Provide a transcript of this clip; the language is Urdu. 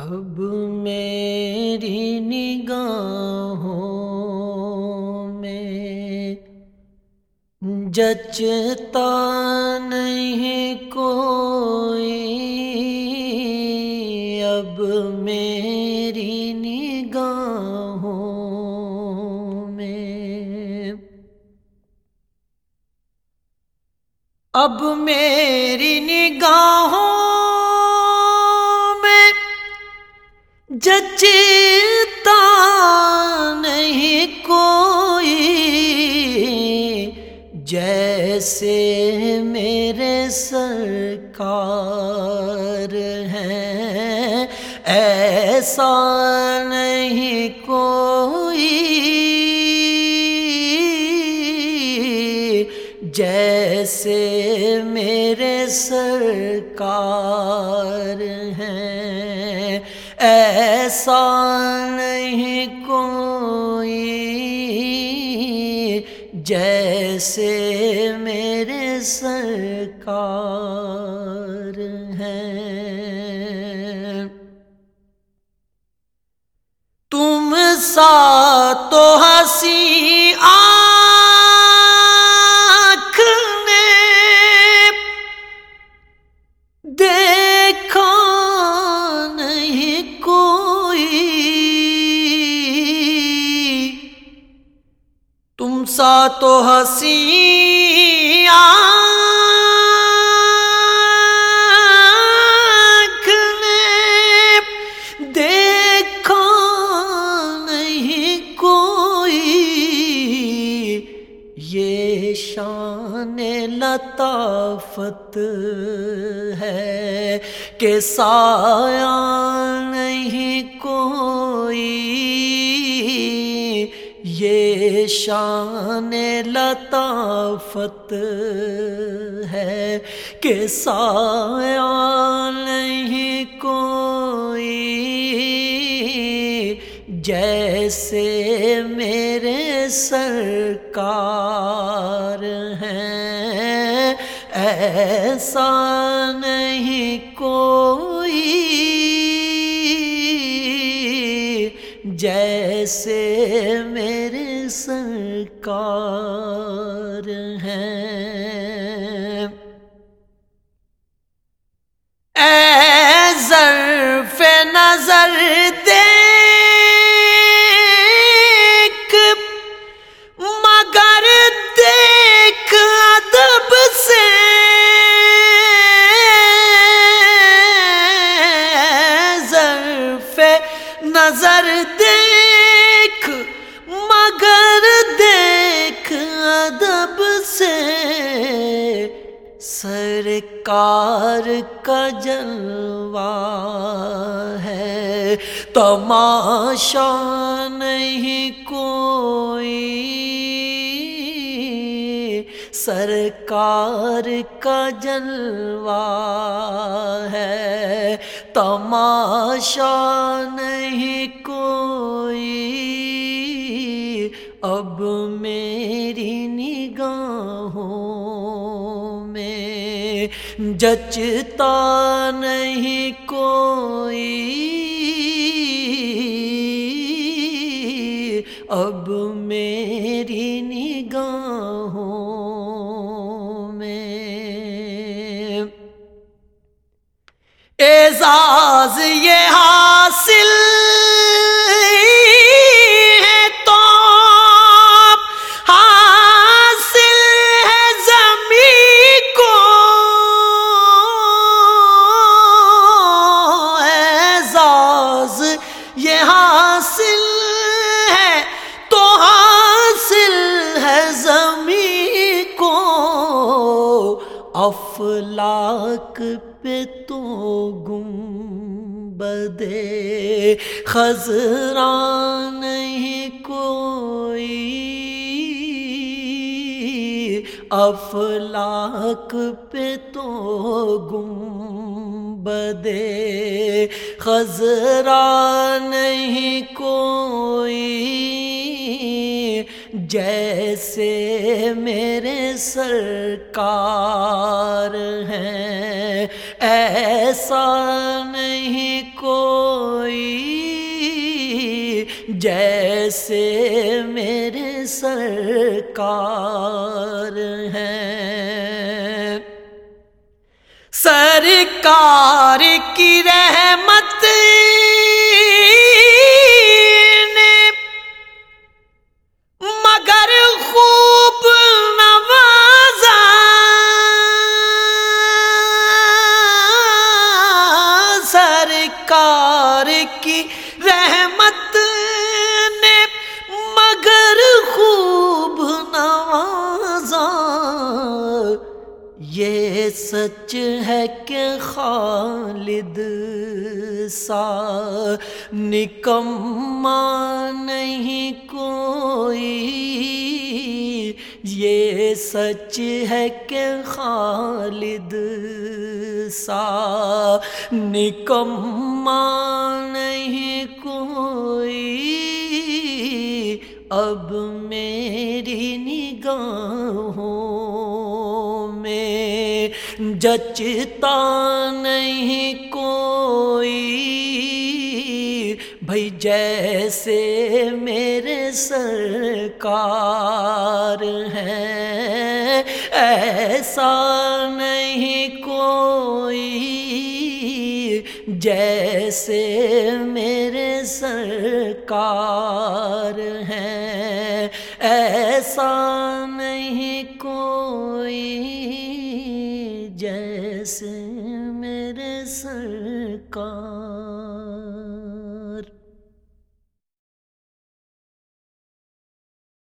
اب میری نگاہوں میں جچتا نہیں کوئی۔ اب میری نگاہوں میں اب میری نگاہوں جچتا نہیں کوئی جیسے میرے سرکار ہیں ایسا نہیں کوئی جیسے میرے سرکار ہیں۔ ایسا نہیں کوئی جیسے میرے سرکار ہیں تم سا تو ہنسی آ سا تو ہسی دیکھا نہیں کوئی۔ یہ شان لطافت ہے کہ سایہ نہیں کوئی۔ یہ شان لطافت ہے کہ سایہ نہیں کوئی جیسے میرے سرکار ہیں، ایسا نہیں کوئی جیسے میرے سرکار ہیں۔ اے ظرف نظر دیکھ مگر دیکھ ادب سے۔ ظرف نظر سرکار کا جلوہ ہے۔ تماشا نہیں کوئی۔ سرکار کا جلوہ ہے۔ تماشا نہیں کوئی۔ اب میری نگاہوں جچتا نہیں کوئی۔ اب میری نگاہوں میں۔ اعزاز یہ حاصل یہ حاصل ہے، تو حاصل ہے زمین کو۔ افلاک پہ تو گم بدے، خزران نہیں کوئی۔ افلاک پہ تو گم بدے۔ خزرا نہیں کوئی۔ جیسے میرے سرکار ہیں، ایسا نہیں کوئی۔ جیسے میرے سرکار ہیں۔ سرکار کی رحمت سچ ہے کہ خالد سا نکما نہیں کوئی۔ یہ سچ ہے کہ خالد سا نکما نہیں کوئی۔ اب میری نگاہوں جچتا نہیں کوئی بھائی جیسے میرے سرکار ہیں ایسا نہیں کوئی جیسے میرے سرکار ہیں ایسا کوئی جیسے